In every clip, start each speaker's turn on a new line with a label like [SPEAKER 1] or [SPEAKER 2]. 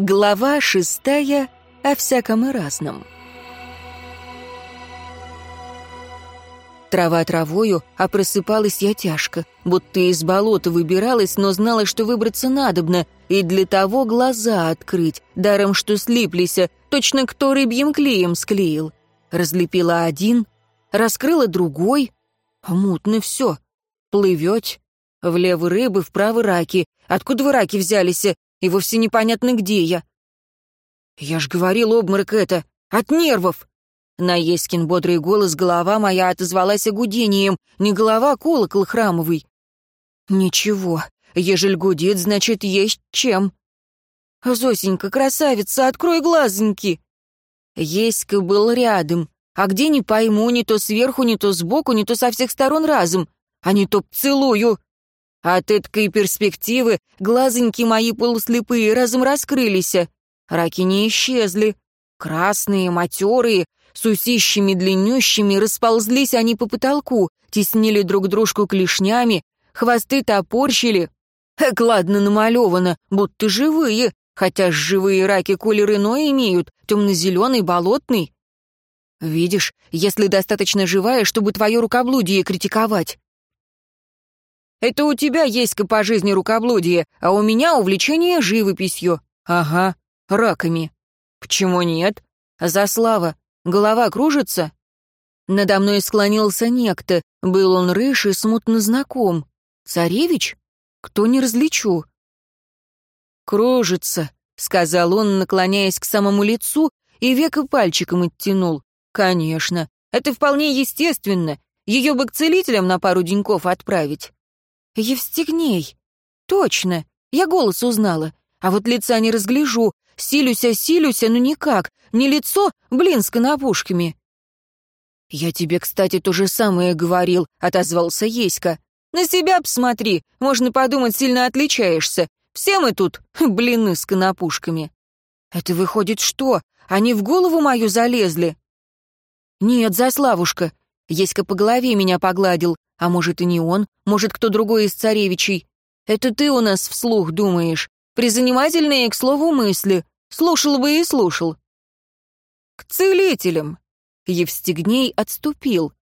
[SPEAKER 1] Глава шестая о всяком и разном. Трава травою, а просыпалась я тяжко, будто из болота выбиралась, но знала, что выбраться надобно, и для того глаза открыть, даром что слиплись, точно кто рыбьим клеем склеил. Разлепила один, раскрыла другой. Мутно все. Плывете. Влево рыбы, вправо раки. Откуда вы раки взялись? И вовсе непонятно, где я. Я ж говорил, обморок это, от нервов. На Еськин бодрый голос голова моя отозвалась гудением, не голова, а колокол храмовый. Ничего, ежель гудит, значит, есть чем. Зосенька, красавица, открой глазоньки. Еська был рядом, а где не пойму, не то сверху, не то сбоку, не то со всех сторон разом, а не то целую. От этой перспективы глазоньки мои полуслепые разом раскрылись. Раки не исчезли. Красные, матерые, с усищами длиннющими, расползлись они по потолку, теснили друг дружку клешнями, хвосты топорщили. Эк, ладно намалевано, будто живые, хотя живые раки колер иной имеют, темно-зеленый, болотный. Видишь, если достаточно живая, чтобы твое рукоблудие критиковать. Это у тебя есть по жизни рукоблудие, а у меня увлечение живописью. Ага, раками. Почему нет? За слава. Голова кружится? Надо мной склонился некто. Был он рыж и смутно знаком. Царевич? Кто не различу? «Кружится», — сказал он, наклоняясь к самому лицу, и века пальчиком оттянул. «Конечно. Это вполне естественно. Ее бы к целителям на пару деньков отправить». «Евстигней! Точно! Я голос узнала. А вот лица не разгляжу. Силюся, силюся, но никак. Не лицо, блин, с конопушками». «Я тебе, кстати, то же самое говорил», — отозвался Еська. «На себя посмотри, можно подумать, сильно отличаешься. Все мы тут, блины с конопушками». «Это выходит что? Они в голову мою залезли?» «Нет, Заславушка». Еська по голове меня погладил. А может, и не он, может, кто другой из царевичей. Это ты у нас вслух думаешь. Призанимательные, к слову, мысли. Слушал бы и слушал. К целителям. Евстигней отступил.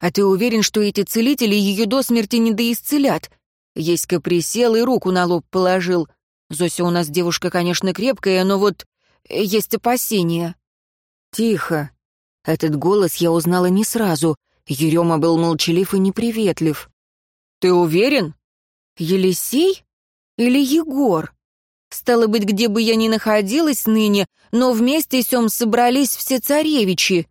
[SPEAKER 1] А ты уверен, что эти целители ее до смерти не доисцелят? Еська присел и руку на лоб положил. Зося у нас девушка, конечно, крепкая, но вот есть опасения. Тихо. Этот голос я узнала не сразу. Ерема был молчалив и неприветлив. «Ты уверен?» «Елисей или Егор?» Стало быть, где бы я ни находилась ныне, но вместе сём собрались все царевичи.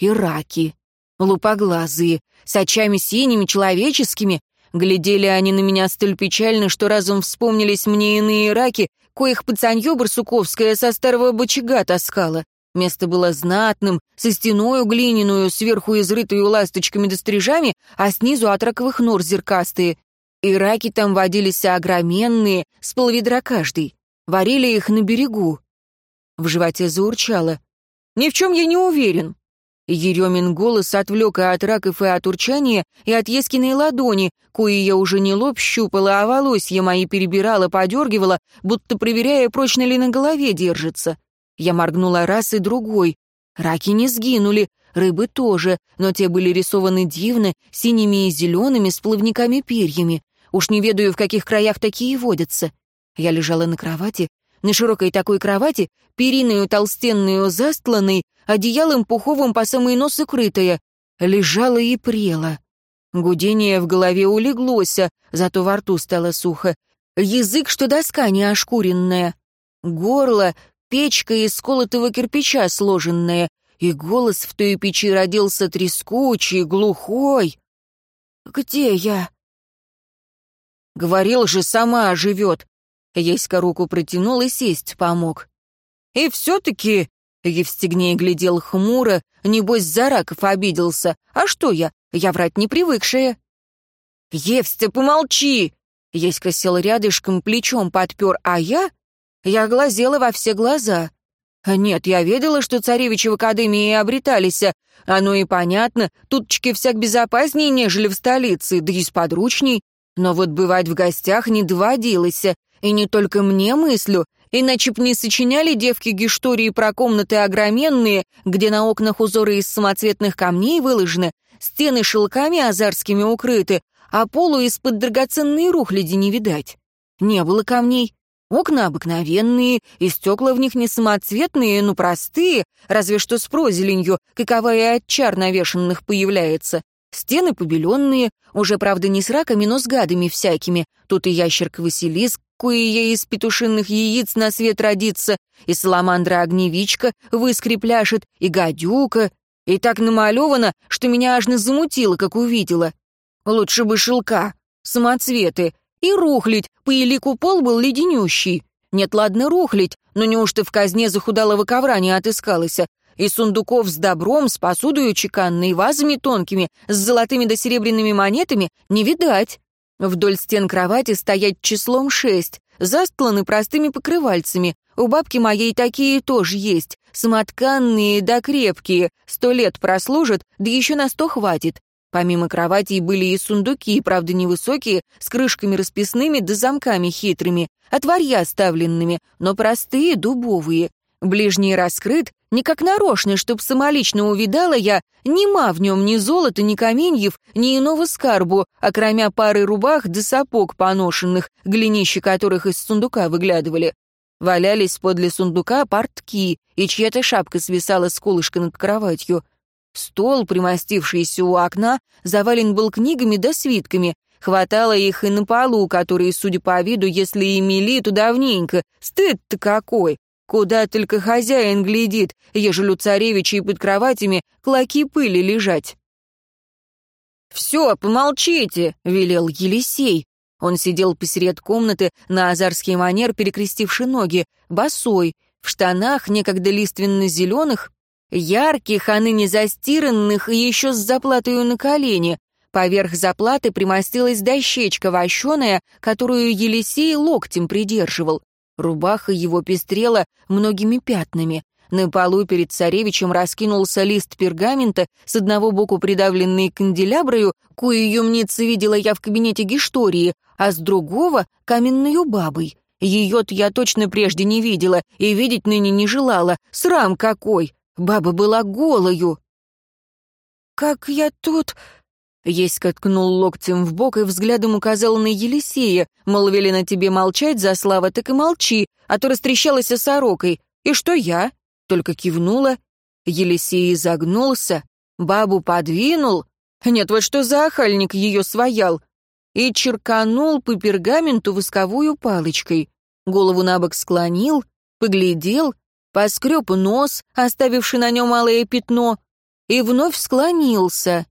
[SPEAKER 1] И раки, лупоглазые, с очами синими, человеческими. Глядели они на меня столь печально, что разом вспомнились мне иные раки, коих пацанье барсуковская со старого бочага таскала. Место было знатным, со стеною глиняную, сверху изрытую ласточками да стрижами, а снизу от раковых нор зеркастые. И раки там водились огроменные, с полведра каждый. Варили их на берегу. В животе заурчало. «Ни в чем я не уверен». Еремин голос отвлек от раков, и от урчания, и от Ескиной ладони, кои я уже не лоб щупала, а волосья мои перебирала, подергивала, будто проверяя, прочно ли на голове держится. Я моргнула раз и другой. Раки не сгинули, рыбы тоже, но те были рисованы дивно, синими и зелеными, с плавниками-перьями. Уж не ведаю, в каких краях такие водятся. Я лежала на кровати, на широкой такой кровати, периною толстенную застланной, одеялом пуховым по самый нос укрытая. Лежала и прела. Гудение в голове улеглось, зато во рту стало сухо. Язык, что доска не ошкуренная. Горло печка из сколотого кирпича сложенная, и голос в той печи родился трескучий, глухой. «Где я?» «Говорил же, сама оживет». Еська руку протянул и сесть помог. «И все-таки...» Евстигней глядел хмуро, небось, за раков обиделся. «А что я? Я врать не привыкшая». «Евстя, помолчи!» Еська сел рядышком, плечом подпер, а я я глазела во все глаза. Нет, я видела, что царевичи в академии обретались. Оно и понятно, тутчки всяк безопаснее, нежели в столице, да и сподручней. Но вот бывать в гостях не доводилось, и не только мне мыслю, иначе б не сочиняли девки гиштории про комнаты огроменные, где на окнах узоры из самоцветных камней выложены, стены шелками азарскими укрыты, а полу из-под драгоценной рухляди не видать. Не было камней. Окна обыкновенные, и стекла в них не самоцветные, но простые, разве что с прозеленью, каковая от чар навешанных появляется. Стены побеленные, уже, правда, не с раками, но с гадами всякими. Тут и ящерка Василиск, кое из петушиных яиц на свет родится, и саламандра-огневичка выскрепляшет, и гадюка. И так намалевано, что меня аж замутило, как увидела. Лучше бы шелка, самоцветы, и рухлить, по елику пол был леденющий. Нет, ладно, рухлить, но неужто в казне захудалого ковра не отыскалось? И сундуков с добром, с посудою чеканной, вазами тонкими, с золотыми да серебряными монетами не видать. Вдоль стен кровати стоять числом шесть, застланы простыми покрывальцами. У бабки моей такие тоже есть, самотканные да крепкие, сто лет прослужат, да еще на сто хватит. Помимо кроватей были и сундуки, правда невысокие, с крышками расписными да замками хитрыми, от варья оставленными, но простые, дубовые. Ближний раскрыт, не как нарочно, чтоб самолично увидала я, нема в нем ни золота, ни каменьев, ни иного скарбу, а кроме пары рубах да сапог поношенных, глинища которых из сундука выглядывали. Валялись подле сундука портки, и чья-то шапка свисала с колышка над кроватью — Стол, примостившийся у окна, завален был книгами да свитками. Хватало их и на полу, которые, судя по виду, если и мели, то давненько. Стыд-то какой! Куда только хозяин глядит, ежели у царевича и под кроватями клоки пыли лежать. «Все, помолчите!» — велел Елисей. Он сидел посеред комнаты, на азарский манер перекрестивши ноги, босой, в штанах, некогда лиственно-зеленых, Ярких, а ныне застиранных и еще с заплатою на колени. Поверх заплаты примостилась дощечка вощеная, которую Елисей локтем придерживал. Рубаха его пестрела многими пятнами. На полу перед царевичем раскинулся лист пергамента, с одного боку придавленный канделяброю, кою юмница видела я в кабинете Гиштории, а с другого — каменную бабой. Ее-то я точно прежде не видела и видеть ныне не желала. Срам какой! Баба была голою. «Как я тут...» Еська ткнул локтем в бок и взглядом указал на Елисея, мол, велено тебе молчать, за слава, так и молчи, а то растрещалась сорокой. И что я? Только кивнула. Елисей изогнулся, бабу подвинул. Нет, вот что за охальник ее своял. И черканул по пергаменту восковую палочкой. Голову на бок склонил, поглядел, поскреб нос, оставивший на нем малое пятно, и вновь склонился.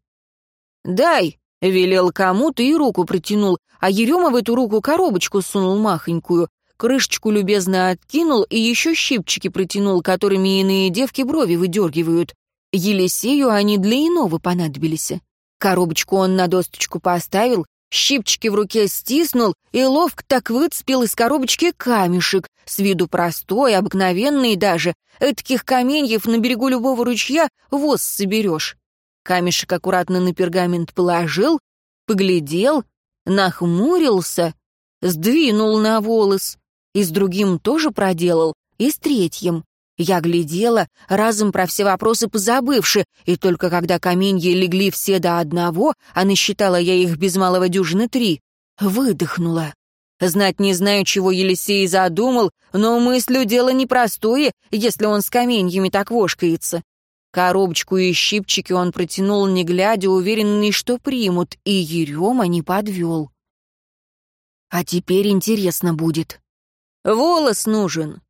[SPEAKER 1] «Дай!» — велел кому-то и руку протянул, а Ерема в эту руку коробочку сунул махонькую, крышечку любезно откинул и еще щипчики протянул, которыми иные девки брови выдергивают. Елисею они для иного понадобились. Коробочку он на досточку поставил, щипчики в руке стиснул и ловко так выцепил из коробочки камешек, с виду простой, обыкновенный даже. Этаких каменьев на берегу любого ручья воз соберешь. Камешек аккуратно на пергамент положил, поглядел, нахмурился, сдвинул на волос. И с другим тоже проделал, и с третьим. Я глядела, разом про все вопросы позабывши, и только когда каменья легли все до одного, а насчитала я их без малого дюжины три, выдохнула. Знать не знаю, чего Елисей задумал, но мыслю дело непростое, если он с каменьями так вошкается. Коробочку и щипчики он протянул, не глядя, уверенный, что примут, и Ерема не подвел. А теперь интересно будет. Волос нужен,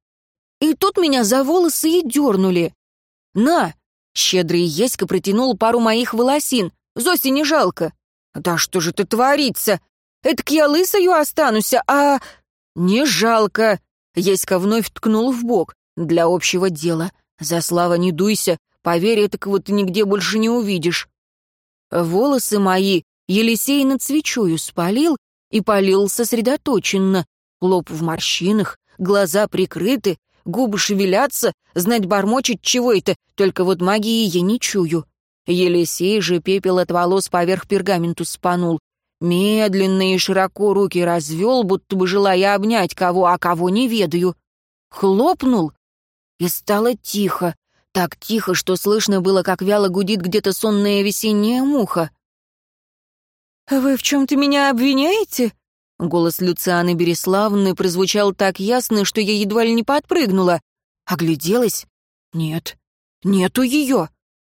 [SPEAKER 1] и тут меня за волосы и дернули. «На!» — щедрый Еська протянул пару моих волосин. «Зосе не жалко». «Да что же ты творится? Этак я лысою останусь, а...» «Не жалко!» — Еська вновь ткнул в бок. «Для общего дела. За слава не дуйся. Поверь, этакого ты нигде больше не увидишь». Волосы мои Елисей над свечою спалил и полил сосредоточенно. Лоб в морщинах, глаза прикрыты, губы шевелятся, знать бормочет чего это, только вот магии я не чую. Елисей же пепел от волос поверх пергаменту спанул. Медленно и широко руки развел, будто бы желая обнять кого, а кого не ведаю. Хлопнул, и стало тихо. Так тихо, что слышно было, как вяло гудит где-то сонная весенняя муха. «Вы в чем-то меня обвиняете?» Голос Люцианы Береславны прозвучал так ясно, что я едва ли не подпрыгнула. Огляделась? Нет, нету ее.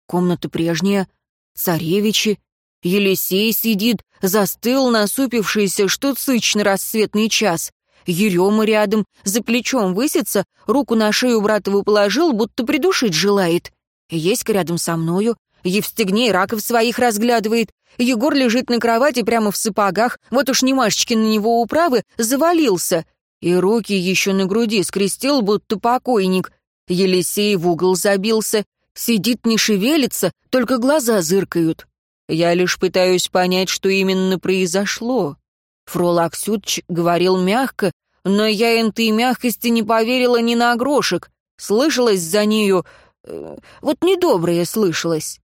[SPEAKER 1] Комната прежняя, царевичи. Елисей сидит, застыл, насупившийся, что цыч рассветный час. Ерема рядом, за плечом высится, руку на шею братову положил, будто придушить желает. Еська рядом со мною, Евстигней раков своих разглядывает. Егор лежит на кровати прямо в сапогах, вот уж немашечки на него управы, завалился. И руки еще на груди скрестил, будто покойник. Елисей в угол забился, сидит не шевелится, только глаза зыркают. Я лишь пытаюсь понять, что именно произошло. Фрол Аксютч говорил мягко, но я этой мягкости не поверила ни на грошек. Слышалось за нею... Э, вот недоброе слышалось.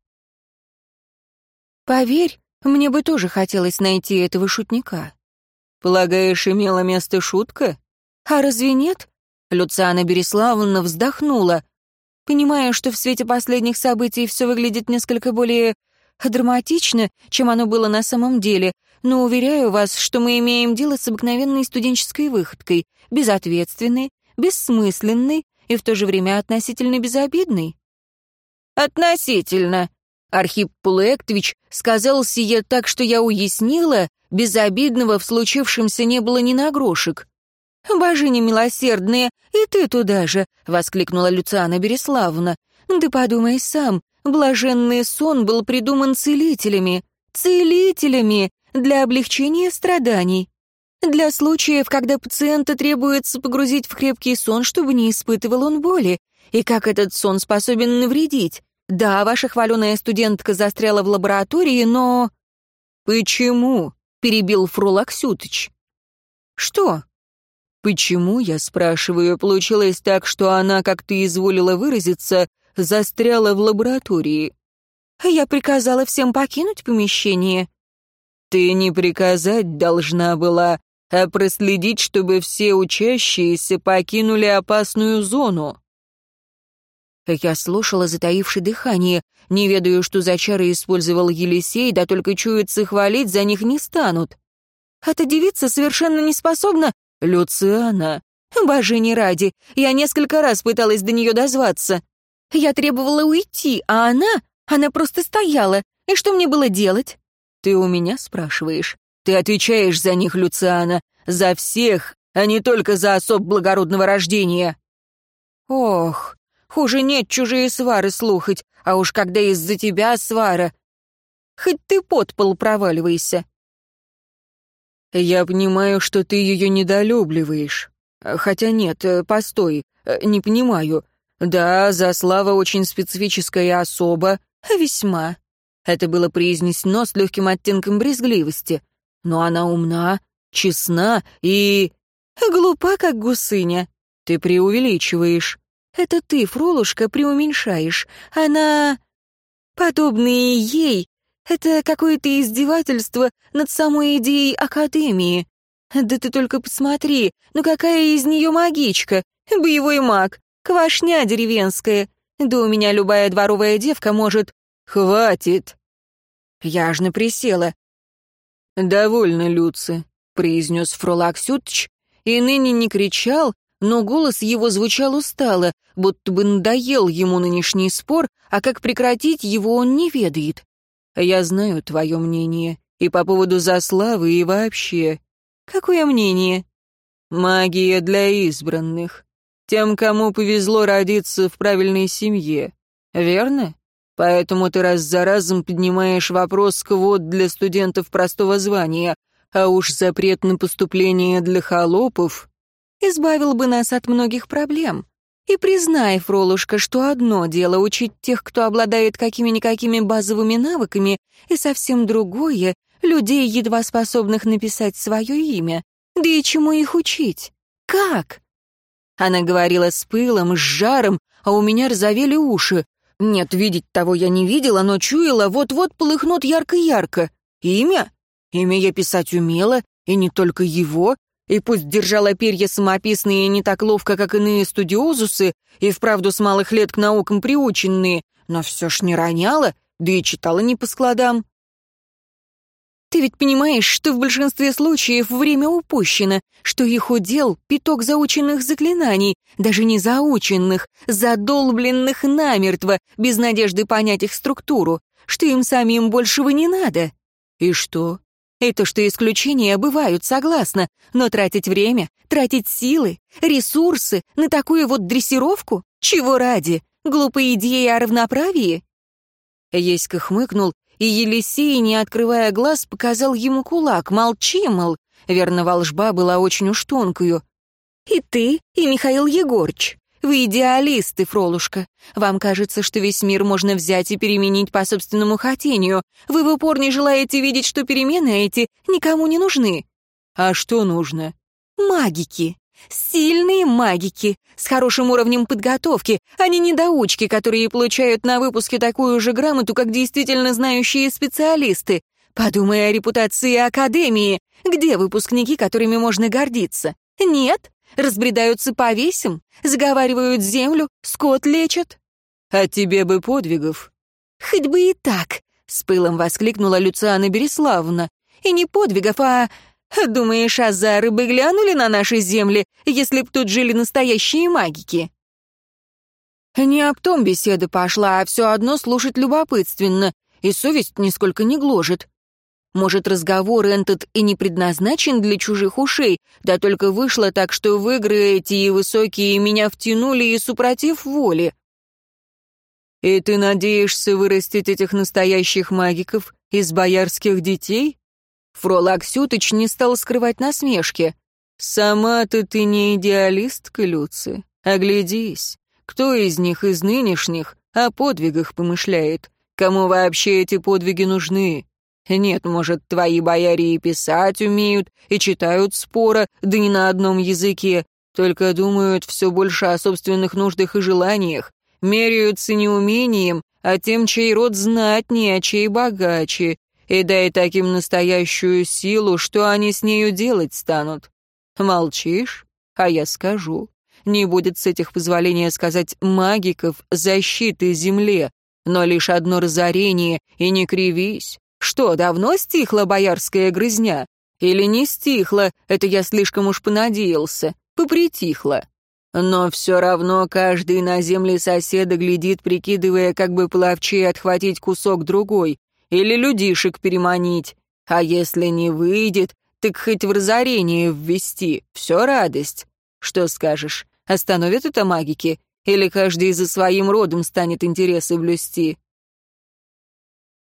[SPEAKER 1] Поверь, мне бы тоже хотелось найти этого шутника. Полагаешь, имела место шутка? А разве нет? Люциана Береславовна вздохнула. Понимая, что в свете последних событий все выглядит несколько более драматично, чем оно было на самом деле, но уверяю вас, что мы имеем дело с обыкновенной студенческой выходкой, безответственной, бессмысленной и в то же время относительно безобидной. «Относительно», Архип Пулуэктович сказал сие так, что я уяснила, безобидного в случившемся не было ни на грошек. «Божини милосердные, и ты туда же!» — воскликнула Люциана Береславовна. «Да подумай сам, блаженный сон был придуман целителями. Целителями! Для облегчения страданий. Для случаев, когда пациента требуется погрузить в крепкий сон, чтобы не испытывал он боли. И как этот сон способен навредить? Да, ваша хваленая студентка застряла в лаборатории, но... Почему? перебил Фрулак Сютыч. Что? Почему, я спрашиваю, получилось так, что она, как ты изволила выразиться, застряла в лаборатории? Я приказала всем покинуть помещение. Ты не приказать должна была, а проследить, чтобы все учащиеся покинули опасную зону. Я слушала, затаивши дыхание. Не ведаю, что за чары использовал Елисей, да только чуется хвалить за них не станут. Эта девица совершенно не способна... Люциана. Божени ради, я несколько раз пыталась до нее дозваться. Я требовала уйти, а она... Она просто стояла. И что мне было делать? Ты у меня спрашиваешь? Ты отвечаешь за них, Люциана. За всех, а не только за особ благородного рождения. Ох, Хуже нет чужие свары слухать, а уж когда из-за тебя свара. Хоть ты под пол проваливайся. Я понимаю, что ты ее недолюбливаешь. Хотя нет, э, постой, э, не понимаю. Да, Заслава очень специфическая особа, весьма. Это было произнесено с легким оттенком брезгливости. Но она умна, честна и... глупа, как гусыня. Ты преувеличиваешь. Это ты, Фролушка, преуменьшаешь. Она... Подобные ей — это какое-то издевательство над самой идеей Академии. Да ты только посмотри, ну какая из нее магичка, боевой маг, квашня деревенская. Да у меня любая дворовая девка может... Хватит. Я аж присела. «Довольно, Люци», — произнес Фролак Сютч, и ныне не кричал, но голос его звучал устало, будто бы надоел ему нынешний спор, а как прекратить его он не ведает. «Я знаю твое мнение, и по поводу заславы, и вообще». «Какое мнение?» «Магия для избранных. Тем, кому повезло родиться в правильной семье. Верно? Поэтому ты раз за разом поднимаешь вопрос квот для студентов простого звания, а уж запрет на поступление для холопов избавил бы нас от многих проблем. И признай, Фролушка, что одно дело учить тех, кто обладает какими-никакими базовыми навыками, и совсем другое — людей, едва способных написать свое имя. Да и чему их учить? Как? Она говорила с пылом, с жаром, а у меня разовели уши. Нет, видеть того я не видела, но чуяла, вот-вот полыхнут ярко-ярко. Имя? Имя я писать умела, и не только его, и пусть держала перья самописные не так ловко, как иные студиозусы, и вправду с малых лет к наукам приученные, но все ж не роняла, да и читала не по складам. Ты ведь понимаешь, что в большинстве случаев время упущено, что их удел — пяток заученных заклинаний, даже не заученных, задолбленных намертво, без надежды понять их структуру, что им самим большего не надо. И что? Это что исключения бывают, согласна, но тратить время, тратить силы, ресурсы на такую вот дрессировку? Чего ради? Глупая идея о равноправии? Еська хмыкнул и Елисей, не открывая глаз, показал ему кулак. «Молчи, мол!» Верно, волжба была очень уж тонкую. «И ты, и Михаил Егорч. Вы идеалисты, Фролушка. Вам кажется, что весь мир можно взять и переменить по собственному хотению. Вы в упор не желаете видеть, что перемены эти никому не нужны». «А что нужно?» «Магики. Сильные магики, с хорошим уровнем подготовки, а не недоучки, которые получают на выпуске такую же грамоту, как действительно знающие специалисты. Подумай о репутации Академии. Где выпускники, которыми можно гордиться? Нет? Разбредаются по весям, заговаривают землю, скот лечат.
[SPEAKER 2] А тебе бы подвигов.
[SPEAKER 1] Хоть бы и так, с пылом воскликнула Люциана Береславовна. И не подвигов, а Думаешь, азары бы глянули на наши земли, если б тут жили настоящие магики?» Не об том беседа пошла, а все одно слушать любопытственно, и совесть нисколько не гложет. Может, разговор этот и не предназначен для чужих ушей, да только вышло так, что в игры эти и высокие меня втянули и супротив воли.
[SPEAKER 2] «И ты надеешься вырастить этих настоящих магиков из боярских детей?»
[SPEAKER 1] Фрол Аксютыч не стал скрывать насмешки.
[SPEAKER 2] «Сама-то ты не идеалистка, Люци. Оглядись. Кто из них, из нынешних, о подвигах помышляет? Кому вообще эти подвиги нужны? Нет, может, твои бояре и писать умеют, и читают спора, да не на одном языке, только думают все больше о собственных нуждах и желаниях, меряются не умением, а тем, чей род знатнее, а чей богаче, и дай таким настоящую силу, что они с нею делать станут. Молчишь? А я скажу. Не будет с этих позволения сказать магиков защиты земле, но лишь одно разорение, и не кривись. Что, давно стихла боярская грызня? Или не стихла, это я слишком уж понадеялся, попритихла. Но все равно каждый на земле соседа глядит, прикидывая, как бы плавчей отхватить кусок другой, или людишек переманить. А если не выйдет, так хоть в разорение ввести, все радость. Что скажешь, остановят это магики? Или каждый за своим родом станет интересы блюсти?»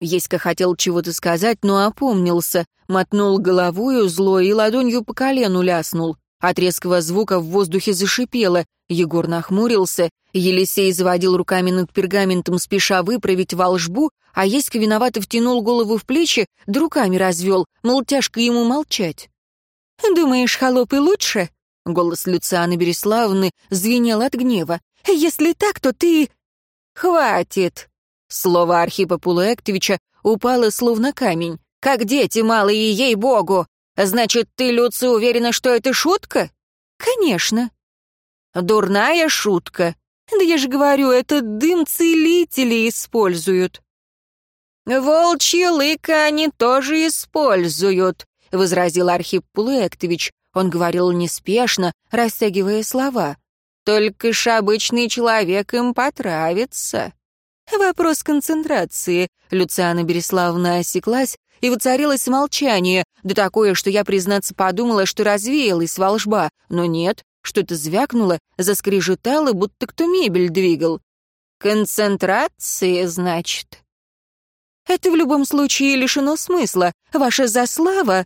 [SPEAKER 1] Еська хотел чего-то сказать, но опомнился, мотнул головою зло и ладонью по колену ляснул. От резкого звука в воздухе зашипело. Егор нахмурился. Елисей заводил руками над пергаментом, спеша выправить волжбу, а Еська виновато втянул голову в плечи, да руками развел, мол, тяжко ему молчать. «Думаешь, холопы лучше?» Голос Люцианы Береславны звенел от гнева. «Если так, то ты...» «Хватит!» Слово Архипа Пулуэктовича упало словно камень. «Как дети малые, ей-богу! Значит, ты, Люци, уверена, что это шутка?» «Конечно». «Дурная шутка. Да я же говорю, это дым целители используют». «Волчьи лыка они тоже используют», — возразил Архип Пулуэктович. Он говорил неспешно, растягивая слова. «Только ж обычный человек им потравится». «Вопрос концентрации», — Люциана Береславна осеклась, и воцарилось молчание, да такое, что я, признаться, подумала, что развеялась волжба, но нет, что-то звякнуло, заскрежетало, будто кто мебель двигал. «Концентрация, значит?» Это в любом случае лишено смысла. Ваша заслава...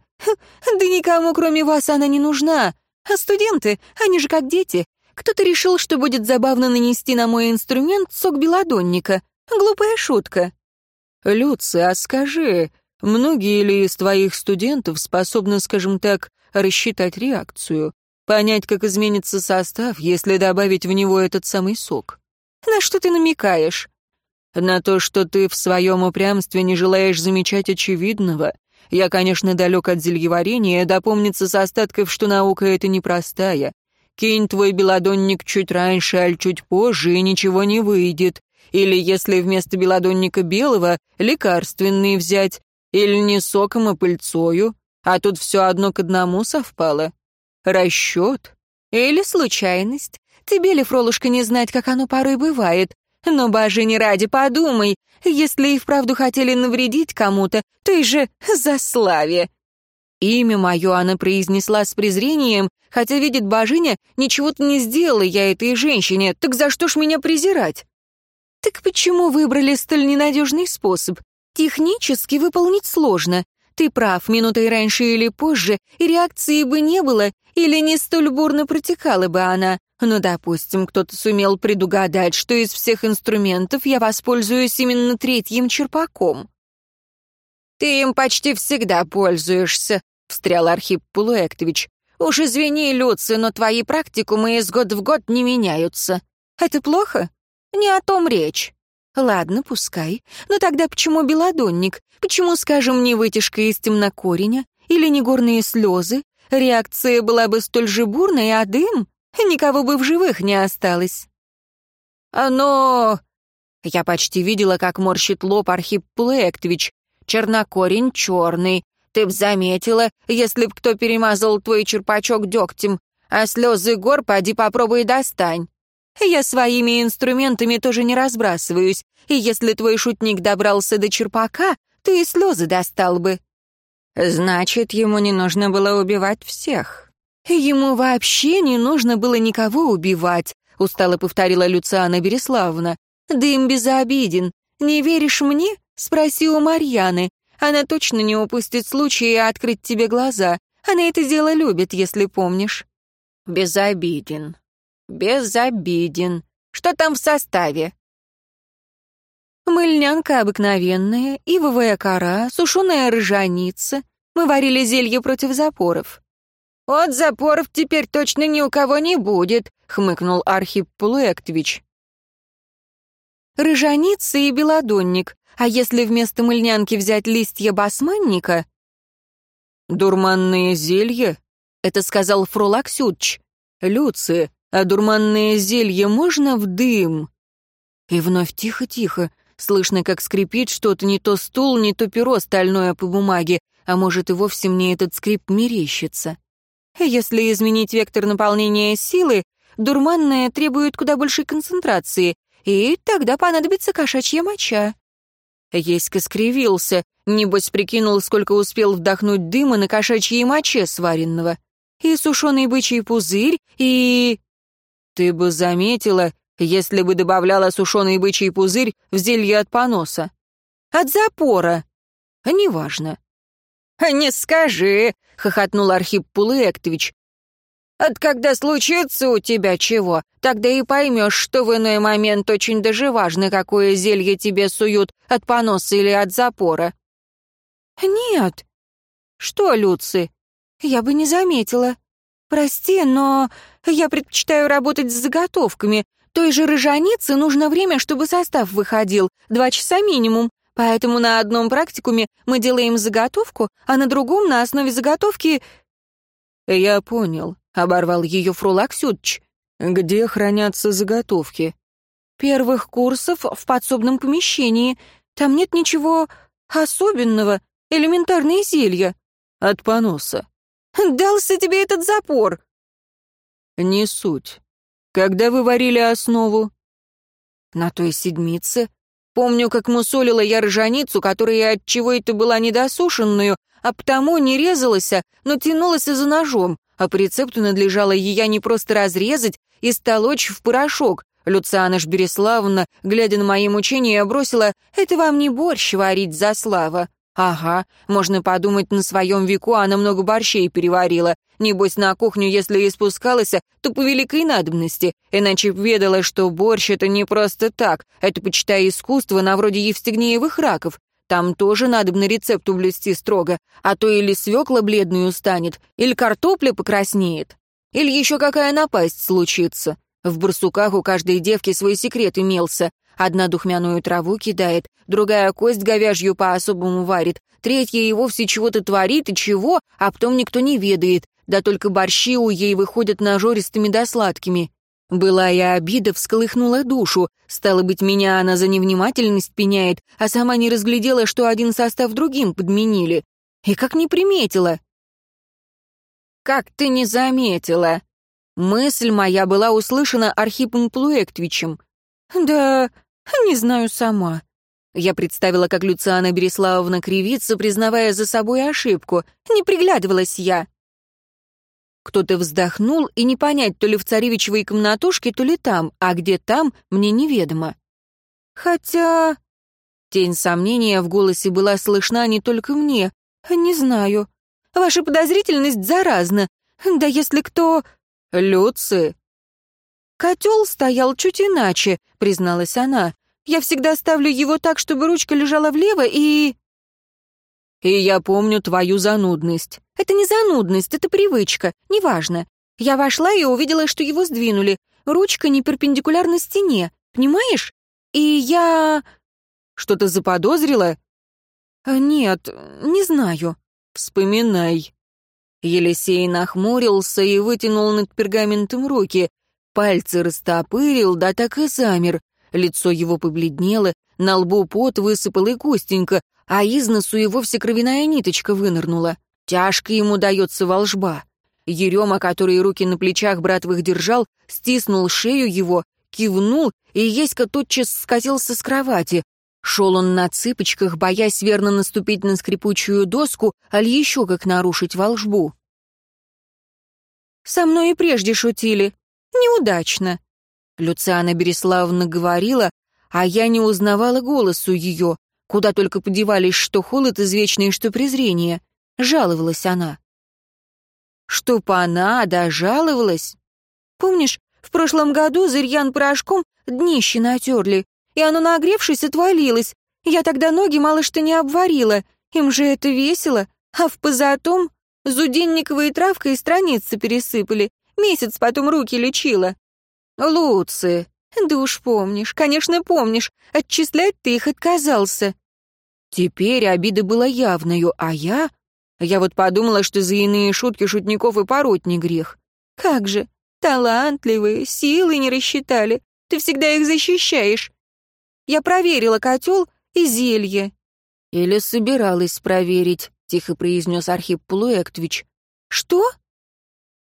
[SPEAKER 1] Да никому, кроме вас, она не нужна. А студенты, они же как дети. Кто-то решил, что будет забавно нанести на мой инструмент сок белодонника. Глупая шутка.
[SPEAKER 2] Люци, а скажи, многие ли из твоих студентов способны, скажем так, рассчитать реакцию? Понять, как изменится состав, если добавить в него этот самый сок?
[SPEAKER 1] На что ты намекаешь?
[SPEAKER 2] на то, что ты в своем упрямстве не желаешь замечать очевидного. Я, конечно, далек от зельеварения, да помнится с остатков, что наука эта непростая. Кинь твой белодонник чуть раньше, аль чуть позже, и ничего не выйдет. Или если вместо белодонника белого лекарственный взять, или не соком, а пыльцою, а тут все одно к одному совпало. Расчет. Или случайность. Тебе ли, Фролушка, не знать, как оно порой бывает? Но, божине ради, подумай, если и вправду хотели навредить кому-то, то и же за славе. Имя мое она произнесла с презрением, хотя, видит божиня, ничего-то не сделала я этой женщине, так за что ж меня презирать? Так почему выбрали столь ненадежный способ? Технически выполнить сложно. Ты прав, минутой раньше или позже, и реакции бы не было, или не столь бурно протекала бы она. Но, допустим, кто-то сумел предугадать, что из всех инструментов я воспользуюсь именно третьим черпаком. «Ты им почти всегда пользуешься», — встрял Архип Полуэктович. «Уж извини, Люци, но твои практикумы из года в год не меняются. Это плохо? Не о том речь». «Ладно, пускай. Но тогда почему белодонник? Почему, скажем, не вытяжка из темнокореня? Или не горные слезы? Реакция была бы столь же бурной, а дым? Никого бы в живых не осталось». «Оно...» Я почти видела, как морщит лоб Архип Плектович. «Чернокорень черный. Ты б заметила, если б кто перемазал твой черпачок дегтем, а слезы гор поди попробуй достань. Я своими инструментами тоже не разбрасываюсь, и если твой шутник добрался до черпака, то и слезы достал бы. Значит, ему не нужно было убивать всех. Ему вообще не нужно было никого убивать, устало повторила Люциана Береславовна. Дым безобиден. Не веришь мне? Спроси у Марьяны. Она точно не упустит случая открыть тебе глаза. Она это дело любит, если помнишь. Безобиден. Безобиден. Что там в составе? Мыльнянка обыкновенная, ивовая кора, сушеная ржаница. Мы варили зелье против запоров. «От запоров теперь точно ни у кого не будет», — хмыкнул Архип Пулуэктович. Рыжаница и белодонник. А если вместо мыльнянки взять листья басманника? «Дурманные зелья?» — это сказал Фролак Сютч. «Люци, а дурманное зелье можно в дым?» И вновь тихо-тихо, Слышно, как скрипит что-то, не то стул, не то перо стальное по бумаге, а может и вовсе мне этот скрип мерещится. Если изменить вектор наполнения силы, дурманное требует куда большей концентрации, и тогда понадобится кошачья моча. Еська скривился, небось прикинул, сколько успел вдохнуть дыма на кошачьей моче сваренного. И сушеный бычий пузырь, и... Ты бы заметила, если бы добавляла сушеный бычий пузырь в зелье от поноса. От запора. Неважно. «Не скажи», — хохотнул Архип Пулыектович. «От когда случится у тебя чего, тогда и поймешь, что в иной момент очень даже важно, какое зелье тебе суют, от поноса или от запора». «Нет». «Что, Люци? Я бы не заметила. Прости, но я предпочитаю работать с заготовками. Той же рыжанице нужно время, чтобы состав выходил, два часа минимум. Поэтому на одном практикуме мы делаем заготовку, а на другом на основе заготовки... «Я понял», — оборвал ее Фрулак Сютч. «Где хранятся заготовки?» «Первых курсов в подсобном помещении. Там нет ничего особенного. Элементарные зелья». «От поноса». «Дался тебе этот запор». «Не суть. Когда вы варили основу? На той седмице. Помню, как мусолила я ржаницу, которая от чего это была недосушенную, а потому не резалась, но тянулась за ножом, а по рецепту надлежало ее не просто разрезать и столочь в порошок. Люциана Жбереславовна, глядя на мои мучения, бросила «Это вам не борщ варить за слава». Ага, можно подумать, на своем веку она много борщей переварила. Небось, на кухню, если и спускалась, то по великой надобности, иначе ведала, что борщ — это не просто так, это, почитай, искусство на вроде Евстигнеевых раков. Там тоже надо на рецепту блюсти строго, а то или свекла бледную станет, или картопля покраснеет, или еще какая напасть случится. В барсуках у каждой девки свой секрет имелся,
[SPEAKER 1] Одна духмяную траву кидает, другая кость говяжью по-особому варит, третья и вовсе чего-то творит и чего, а потом никто не ведает, да только борщи у ей выходят нажористыми да сладкими. Была я обида, всколыхнула душу. Стало быть, меня она за невнимательность пеняет, а сама не разглядела, что один состав другим подменили. И как не приметила. «Как ты не заметила?» Мысль моя была услышана Архипом Плуэктвичем. «Да, не знаю сама». Я представила, как Люциана Береславовна кривится, признавая за собой ошибку. Не приглядывалась я. Кто-то вздохнул, и не понять, то ли в царевичевой комнатушке, то ли там, а где там, мне неведомо. Хотя... Тень сомнения в голосе была слышна не только мне. Не знаю. Ваша подозрительность заразна. Да если кто... Люци. Котел стоял чуть иначе, призналась она. Я всегда ставлю его так, чтобы ручка лежала влево и... И я помню твою занудность. Это не занудность, это привычка, неважно. Я вошла и увидела, что его сдвинули. Ручка не перпендикулярна стене, понимаешь? И я... Что-то заподозрила? А, нет, не знаю. Вспоминай. Елисей нахмурился и вытянул над пергаментом руки. Пальцы растопырил, да так и замер. Лицо его побледнело, на лбу пот высыпал и густенько, а из носу и вовсе кровяная ниточка вынырнула. Тяжко ему дается волжба. Ерема, который руки на плечах братвых держал, стиснул шею его, кивнул, и Еська тотчас скатился с кровати. Шел он на цыпочках, боясь верно наступить на скрипучую доску, аль еще как нарушить волжбу. «Со мной и прежде шутили. Неудачно». Люциана Береславовна говорила, а я не узнавала голосу ее. Куда только подевались что холод извечный, что презрение. Жаловалась она. Чтоб она, да жаловалась. Помнишь, в прошлом году зырьян порошком днище натерли, и оно, нагревшись, отвалилось. Я тогда ноги мало что не обварила. Им же это весело. А в позатом зуденниковой травкой страницы пересыпали. Месяц потом руки лечила. Луцы, да уж помнишь, конечно, помнишь. Отчислять ты их отказался. Теперь обида была явною, а я... Я вот подумала, что за иные шутки шутников и пороть не грех. Как же, талантливые, силы не рассчитали. Ты всегда их защищаешь. Я проверила котел и зелье. Или собиралась проверить, тихо произнес Архип Плуэктович. Что?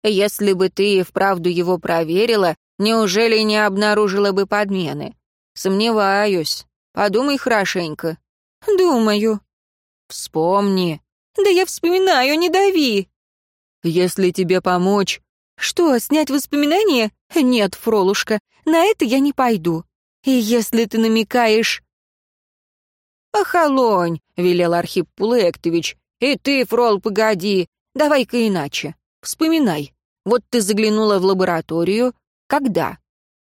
[SPEAKER 1] Если бы ты и вправду его проверила, неужели не обнаружила бы подмены? Сомневаюсь. Подумай хорошенько. Думаю. Вспомни. Да я вспоминаю, не дави. Если тебе помочь... Что, снять воспоминания? Нет, Фролушка, на это я не пойду. И если ты намекаешь... «Охолонь», — велел Архип Пулектович. «И ты, Фрол, погоди. Давай-ка иначе. Вспоминай. Вот ты заглянула в лабораторию. Когда?»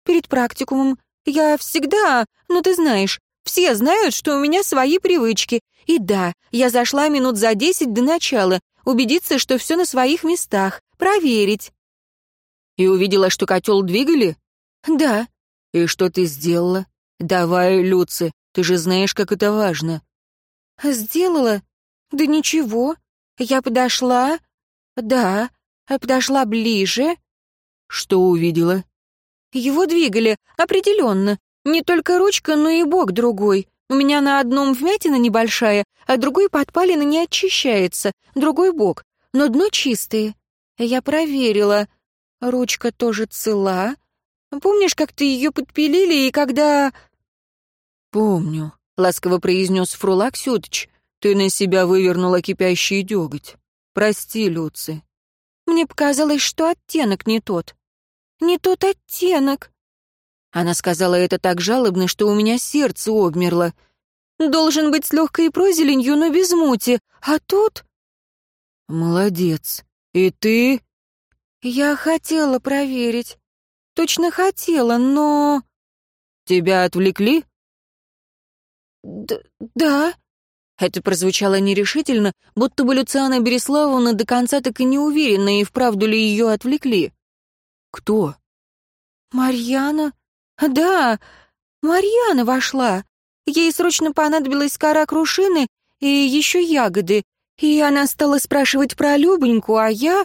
[SPEAKER 1] «Перед практикумом. Я всегда, ну ты знаешь, все знают, что у меня свои привычки. И да, я зашла минут за десять до начала, убедиться, что все на своих местах, проверить». «И увидела, что котел двигали?» «Да». «И что ты сделала?» «Давай, Люци, ты же знаешь, как это важно». «Сделала? Да ничего. Я подошла. Да, подошла ближе». «Что увидела?» «Его двигали, определенно. Не только ручка, но и бок другой. У меня на одном вмятина небольшая, а другой подпалина не очищается, другой бок, но дно чистое. Я проверила. Ручка тоже цела. Помнишь, как ты ее подпилили и когда...» «Помню», — ласково произнес Фрулак Сютыч. «Ты на себя вывернула кипящий деготь. Прости, Люци». «Мне показалось, что оттенок не тот». «Не тот оттенок», она сказала это так жалобно, что у меня сердце обмерло. Должен быть с легкой прозеленью, но без мути. А тут... Молодец. И ты? Я хотела проверить. Точно хотела, но... Тебя отвлекли? Д да. Это прозвучало нерешительно, будто бы Люциана Береславовна до конца так и не уверена, и вправду ли ее отвлекли. Кто? Марьяна. «Да, Марьяна вошла. Ей срочно понадобилась кора крушины и еще ягоды, и она стала спрашивать про Любоньку, а я...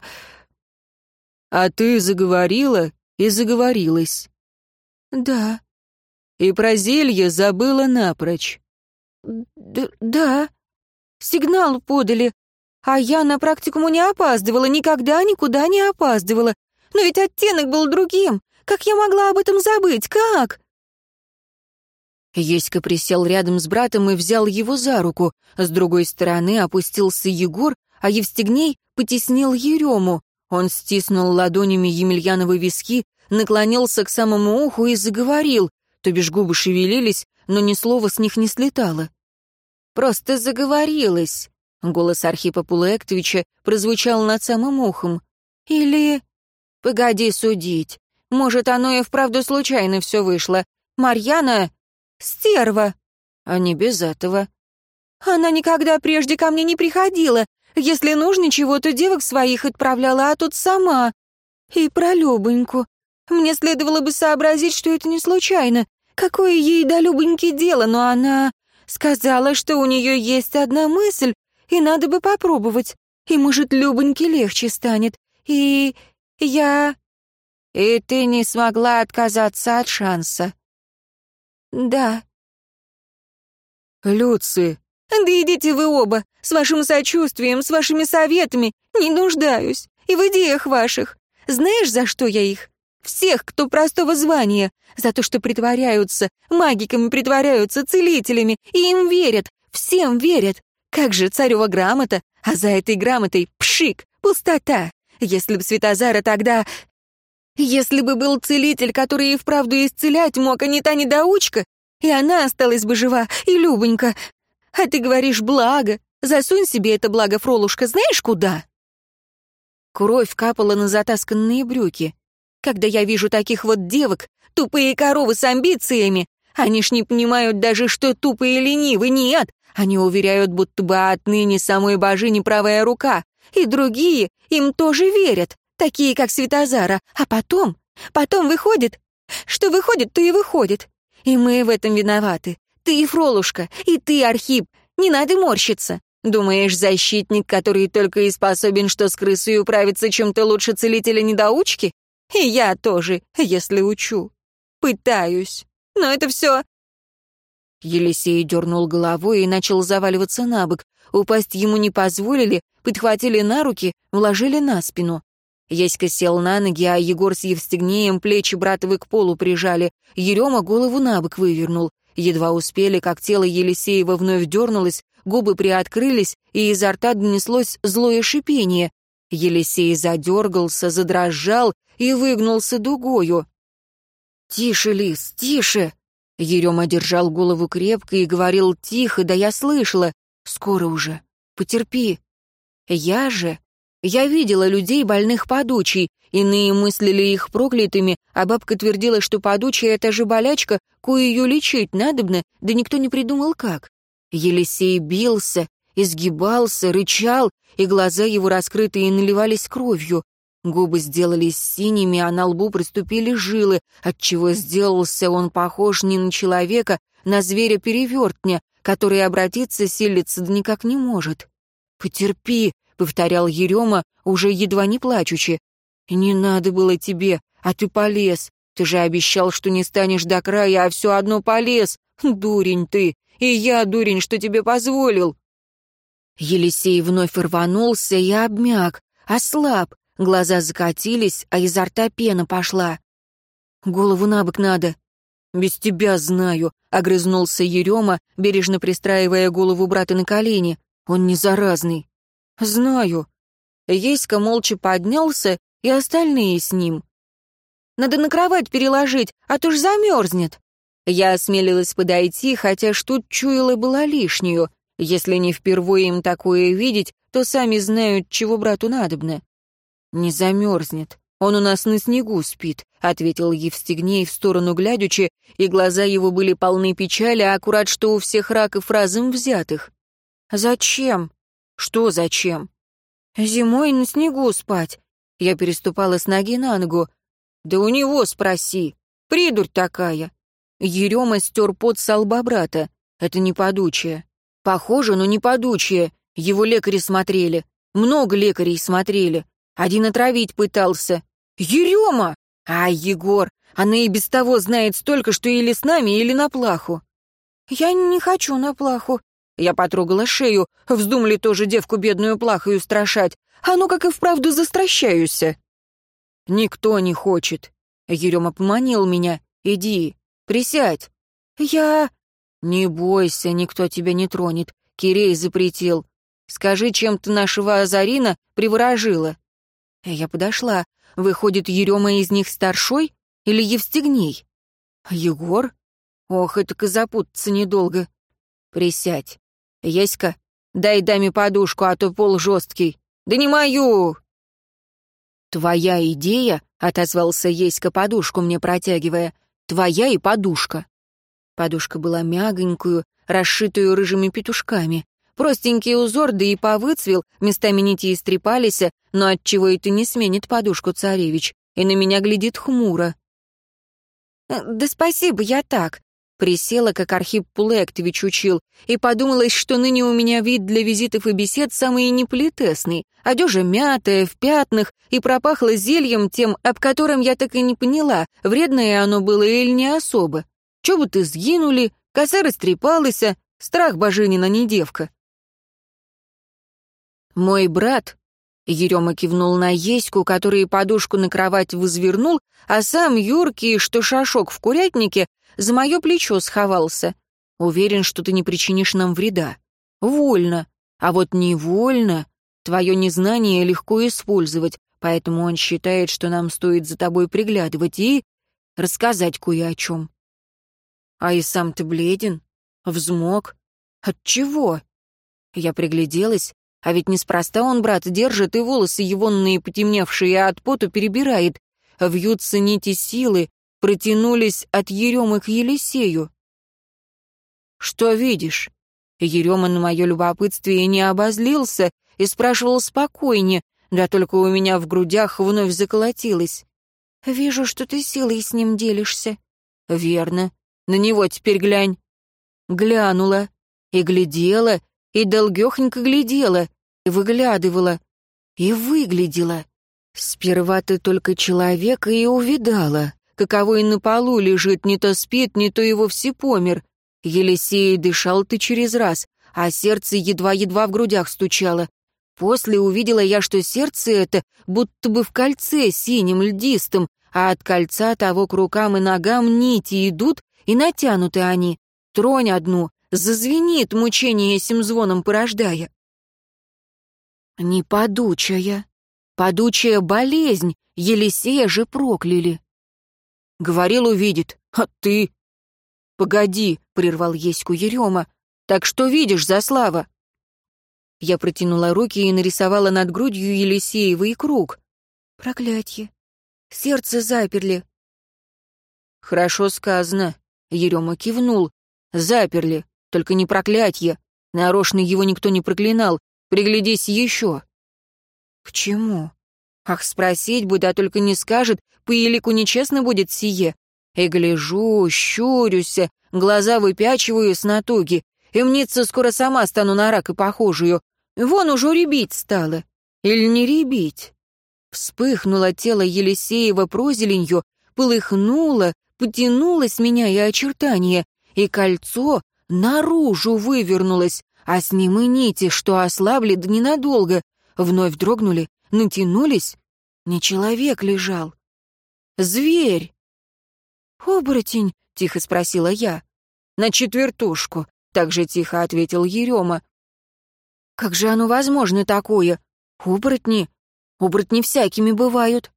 [SPEAKER 2] А ты заговорила и заговорилась.
[SPEAKER 1] Да.
[SPEAKER 2] И про зелье забыла напрочь.
[SPEAKER 1] Д да. Сигнал подали, а я на практикуму не опаздывала, никогда никуда не опаздывала. Но ведь оттенок был другим. Как я могла об этом забыть? Как?
[SPEAKER 2] Еська присел рядом с братом и взял его за руку. С другой стороны опустился Егор, а Евстигней потеснил Ерему. Он стиснул ладонями Емельяновы виски, наклонился к самому уху и заговорил, то бишь губы шевелились, но ни слова с них не слетало. «Просто заговорилась», — голос Архипа Пулуэктовича прозвучал над самым ухом. «Или...» «Погоди судить. Может, оно и вправду случайно все вышло. Марьяна Стерва. А не без этого. Она никогда прежде ко мне не приходила. Если нужно чего-то, девок своих отправляла, а тут сама. И про Любоньку. Мне следовало бы сообразить, что это не случайно. Какое ей до Любоньки дело, но она сказала, что у нее есть одна мысль, и надо бы попробовать. И, может, Любоньке легче станет. И я... И ты не смогла отказаться от шанса. «Да». «Люци».
[SPEAKER 1] «Да идите вы оба, с вашим сочувствием, с вашими советами. Не нуждаюсь. И в идеях ваших. Знаешь, за что я их? Всех, кто простого звания. За то, что притворяются, магиками притворяются, целителями, и им верят, всем верят. Как же царева грамота, а за этой грамотой пшик, пустота. Если б Светозара тогда... Если бы был целитель, который и вправду исцелять мог, а не та недоучка, и она осталась бы жива, и Любонька. А ты говоришь «благо». Засунь себе это благо, Фролушка, знаешь куда?» Кровь капала на затасканные брюки. Когда я вижу таких вот девок, тупые коровы с амбициями, они ж не понимают даже, что тупые ленивы, нет. Они уверяют, будто бы отныне самой божини правая рука. И другие им тоже верят такие как Светозара, а потом, потом выходит, что выходит, то и выходит. И мы в этом виноваты. Ты, Фролушка, и ты, Архип, не надо морщиться. Думаешь, защитник, который только и способен, что с крысой управиться чем-то лучше целителя-недоучки? И я тоже, если учу. Пытаюсь. Но это все... Елисей дернул головой и начал заваливаться на бок. Упасть ему не позволили, подхватили на руки, вложили на спину. Яська сел на ноги, а Егор с Евстигнеем плечи братовы к полу прижали. Ерема голову на бок вывернул. Едва успели, как тело Елисеева вновь дернулось, губы приоткрылись, и изо рта донеслось злое шипение. Елисей задергался, задрожал и выгнулся дугою. «Тише, лис, тише!» Ерема держал голову крепко и говорил тихо, да я слышала. «Скоро уже. Потерпи». Я же я видела людей, больных подучей, иные мыслили их проклятыми, а бабка твердила, что подучая — это же болячка, кое ее лечить надобно, да никто не придумал как. Елисей бился, изгибался, рычал, и глаза его раскрытые наливались кровью. Губы сделались синими, а на лбу приступили жилы, отчего сделался он похож не на человека, на зверя-перевертня, который обратиться силиться да никак не может. «Потерпи», повторял Ерема, уже едва не плачучи. «Не надо было тебе, а ты полез. Ты же обещал, что не станешь до края, а все одно полез. Дурень ты, и я дурень, что тебе позволил». Елисей вновь рванулся и обмяк, ослаб, глаза закатились, а изо рта пена пошла. «Голову на бок надо». «Без тебя знаю», — огрызнулся Ерема, бережно пристраивая голову брата на колени. «Он не заразный». «Знаю». Еська молча поднялся, и остальные с ним. «Надо на кровать переложить, а то ж замерзнет». Я осмелилась подойти, хотя штут чуяла была лишнюю. Если не впервые им такое видеть, то сами знают, чего брату надобно. «Не замерзнет. Он у нас на снегу спит», — ответил Евстигней в сторону глядячи, и глаза его были полны печали, аккурат что у всех раков разом взятых. «Зачем?» «Что зачем?» «Зимой на снегу спать». Я переступала с ноги на ногу. «Да у него спроси. Придурь такая». Ерема стер пот со лба брата. Это не подучие. Похоже, но не подучие. Его лекари смотрели. Много лекарей смотрели. Один отравить пытался. Ерема! Ай, Егор, она и без того знает столько, что или с нами, или на плаху. Я не хочу на плаху. Я потрогала шею. Вздумали тоже девку бедную плахою страшать. А ну как и вправду застращаюся. Никто не хочет. Ерема поманил меня. Иди, присядь. Я... Не бойся, никто тебя не тронет. Кирей запретил. Скажи, чем ты нашего Азарина приворожила. Я подошла. Выходит, Ерема из них старшой или Евстигней? Егор? Ох, это-ка запутаться недолго. Присядь. Еська, дай даме подушку, а то пол жесткий. Да не мою! Твоя идея, — отозвался Еська подушку мне протягивая, — твоя и подушка. Подушка была мягонькую, расшитую рыжими петушками. Простенький узор, да и повыцвел, местами нити истрепались, но отчего это не сменит подушку царевич, и на меня глядит хмуро. «Э, «Да спасибо, я так», Присела, как Архип Пулектович учил, и подумалось, что ныне у меня вид для визитов и бесед самый неполитесный. Одежа мятая, в пятнах, и пропахло зельем тем, об котором я так и не поняла, вредное оно было или не особо. Чё бы ты сгинули, коса растрепалась, страх божинина не девка. Мой брат, Ерема кивнул на Еську, который подушку на кровать возвернул, а сам Юркий, что шашок в курятнике, за мое плечо сховался. Уверен, что ты не причинишь нам вреда. Вольно. А вот невольно. Твое незнание легко использовать, поэтому он считает, что нам стоит за тобой приглядывать и рассказать кое о чем. А и сам ты бледен, взмок. От чего? Я пригляделась, а ведь неспроста он, брат, держит и волосы егонные, потемневшие от поту, перебирает. Вьются нити силы, протянулись от Еремы к Елисею. «Что видишь?» Ерема на мое любопытствие не обозлился и спрашивал спокойнее, да только у меня в грудях вновь заколотилось. «Вижу, что ты силой с ним делишься». «Верно. На него теперь глянь». Глянула и глядела, и долгехонько глядела, и выглядывала, и выглядела. Сперва ты только человека и увидала каковой на полу лежит, не то спит, не то его все помер. Елисей дышал ты через раз, а сердце едва-едва в грудях стучало. После увидела я, что сердце это будто бы в кольце синим, льдистым, а от кольца того к рукам и ногам нити идут, и натянуты они. Тронь одну, зазвенит мучение сим звоном порождая. Не подучая. Подучая болезнь, Елисея же прокляли. Говорил, увидит. А ты? Погоди, прервал Еську Ерема. Так что видишь, Заслава? Я протянула руки и нарисовала над грудью Елисеевый круг. Проклятье. Сердце заперли. Хорошо сказано. Ерема кивнул. Заперли. Только не проклятье. Нарочно его никто не проклинал. Приглядись еще. К чему? Ах, спросить бы, да только не скажет, по елику нечестно будет сие. И гляжу, щурюся, глаза выпячиваю с натуги, и мнится скоро сама стану на рак и похожую. Вон уже ребить стало. Или не ребить? Вспыхнуло тело Елисеева прозеленью, полыхнуло, потянулось, меняя очертания, и кольцо наружу вывернулось, а с ним и нити, что ослабли да ненадолго, вновь дрогнули, натянулись. Не человек лежал, Зверь!» «Оборотень?» — тихо спросила я. «На четвертушку», — так же тихо ответил Ерема. «Как же оно возможно такое? Оборотни? Оборотни всякими бывают».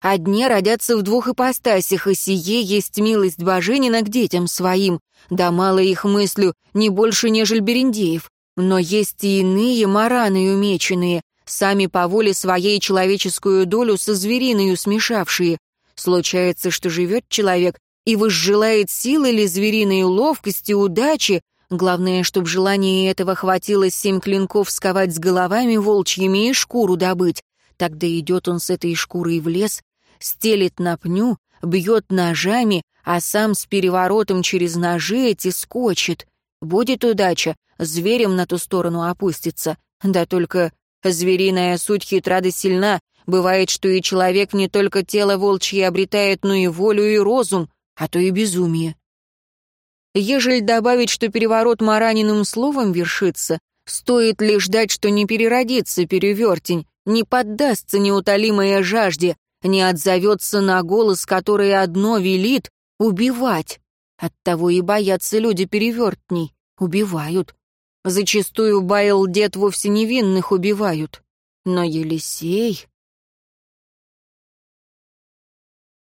[SPEAKER 1] Одни родятся в двух ипостасях, и сие есть милость боженина к детям своим, да мало их мыслю, не больше, нежели Берендеев. Но есть и иные мараны умеченные, сами по воле своей человеческую долю со звериною смешавшие, Случается, что живет человек и возжелает силы или звериной ловкости, удачи, главное, чтобы желание этого хватило семь клинков сковать с головами волчьими и шкуру добыть. Тогда идет он с этой шкурой в лес, стелит на пню, бьет ножами, а сам с переворотом через ножи эти скочит. Будет удача, зверем на ту сторону опустится. Да только звериная суть хитра да сильна. Бывает, что и человек не только тело волчье обретает, но и волю и разум, а то и безумие. Ежели добавить, что переворот мараниным словом вершится, стоит ли ждать, что не переродится перевертень, не поддастся неутолимой жажде, не отзовется на голос, который одно велит — убивать. Оттого и боятся люди перевертней, убивают. Зачастую Байл дед вовсе невинных убивают. Но Елисей...